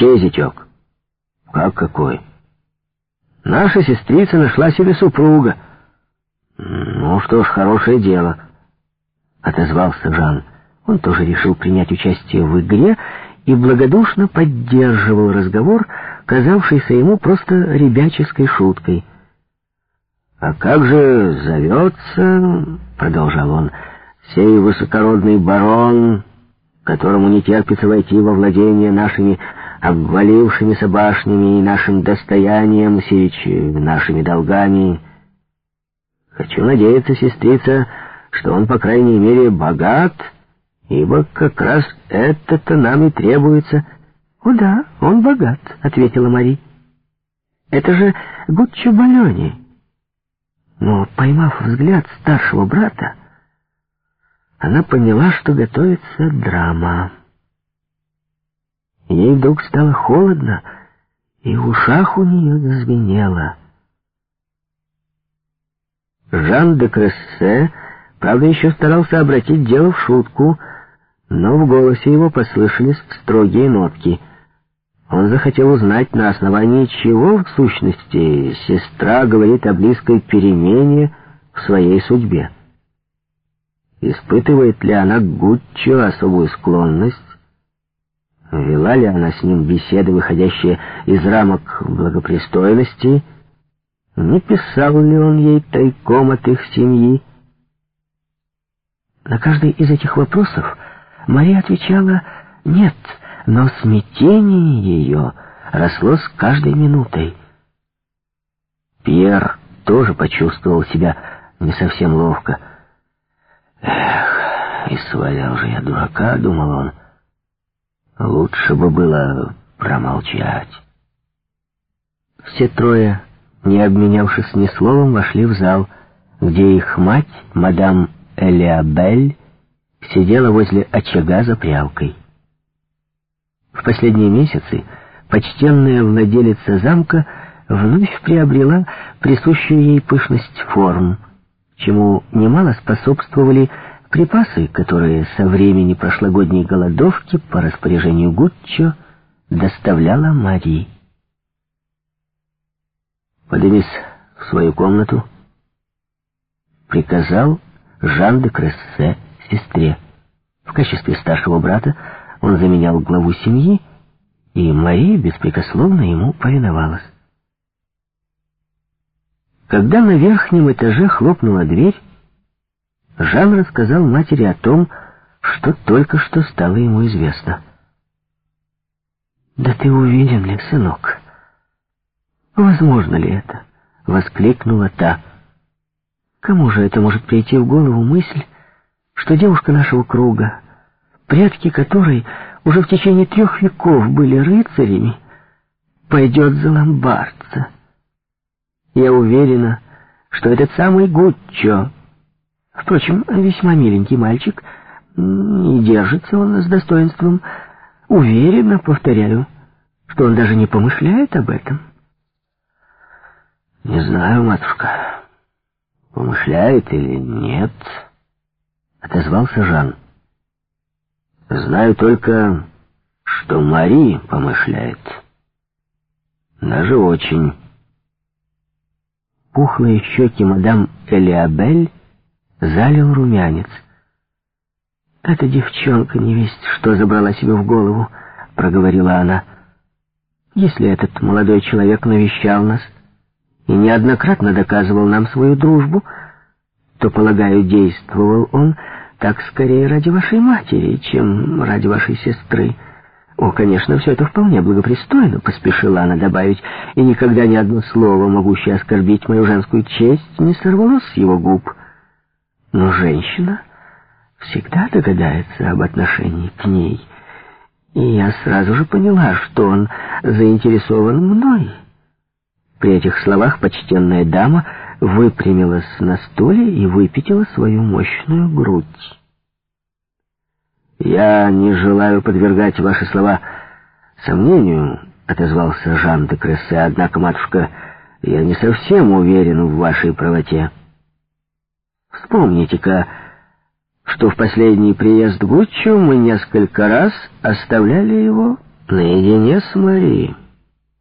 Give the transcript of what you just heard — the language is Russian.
Чей зятек? Как какой? Наша сестрица нашла себе супруга. Ну что ж, хорошее дело, отозвался Жан. Он тоже решил принять участие в игре и благодушно поддерживал разговор, казавшийся ему просто ребяческой шуткой. «А как же зовется, — продолжал он, — сей высокородный барон, которому не терпится войти во владение нашими обвалившимися башнями и нашим достоянием, сечь нашими долгами. Хочу надеяться, сестрица, что он, по крайней мере, богат, ибо как раз это-то нам и требуется». «О да, он богат», — ответила Мари. «Это же Гуччо Балёни». Но, поймав взгляд старшего брата, она поняла, что готовится драма. Ей вдруг стало холодно, и в ушах у нее зазвенело. Жан де Крессе, правда, еще старался обратить дело в шутку, но в голосе его послышались строгие нотки — он захотел узнать, на основании чего, в сущности, сестра говорит о близкой перемене в своей судьбе. Испытывает ли она к Гуччо особую склонность? Вела ли она с ним беседы, выходящие из рамок благопристойности? Не писал ли он ей тайком от их семьи? На каждый из этих вопросов Мария отвечала «нет», но смятение ее росло с каждой минутой. Пьер тоже почувствовал себя не совсем ловко. «Эх, и свалял же я дурака», — думал он. «Лучше бы было промолчать». Все трое, не обменявшись ни словом, вошли в зал, где их мать, мадам Элиабель, сидела возле очага за прялкой. В последние месяцы почтенная владелица замка вновь приобрела присущую ей пышность форм, чему немало способствовали припасы, которые со времени прошлогодней голодовки по распоряжению Гуччо доставляла Марии. «Поднимись в свою комнату», — приказал Жан де Крессе сестре. В качестве старшего брата он заменял главу семьи, и Мария беспрекословно ему повиновалась. Когда на верхнем этаже хлопнула дверь, Жан рассказал матери о том, что только что стало ему известно. «Да ты уверен ли, сынок? Возможно ли это?» — воскликнула та. «Кому же это может прийти в голову мысль, что девушка нашего круга предки которой уже в течение трех веков были рыцарями, пойдет за ломбардца. Я уверена, что этот самый Гуччо, впрочем, весьма миленький мальчик, и держится он с достоинством, уверенно, повторяю, что он даже не помышляет об этом. Не знаю, матушка, помышляет или нет, отозвался Жан. Знаю только, что Мари помышляет. Даже очень. Пухлые щеки мадам Элиабель залил румянец. «Эта девчонка не весть, что забрала себе в голову», — проговорила она. «Если этот молодой человек навещал нас и неоднократно доказывал нам свою дружбу, то, полагаю, действовал он так скорее ради вашей матери, чем ради вашей сестры. О, конечно, все это вполне благопристойно, поспешила она добавить, и никогда ни одно слово, могущее оскорбить мою женскую честь, не сорвалось с его губ. Но женщина всегда догадается об отношении к ней, и я сразу же поняла, что он заинтересован мной. При этих словах почтенная дама выпрямилась на стуле и выпятила свою мощную грудь. «Я не желаю подвергать ваши слова сомнению», — отозвался Жан де Крессе, «однако, матушка, я не совсем уверен в вашей правоте. Вспомните-ка, что в последний приезд Гуччо мы несколько раз оставляли его наедине с Марией.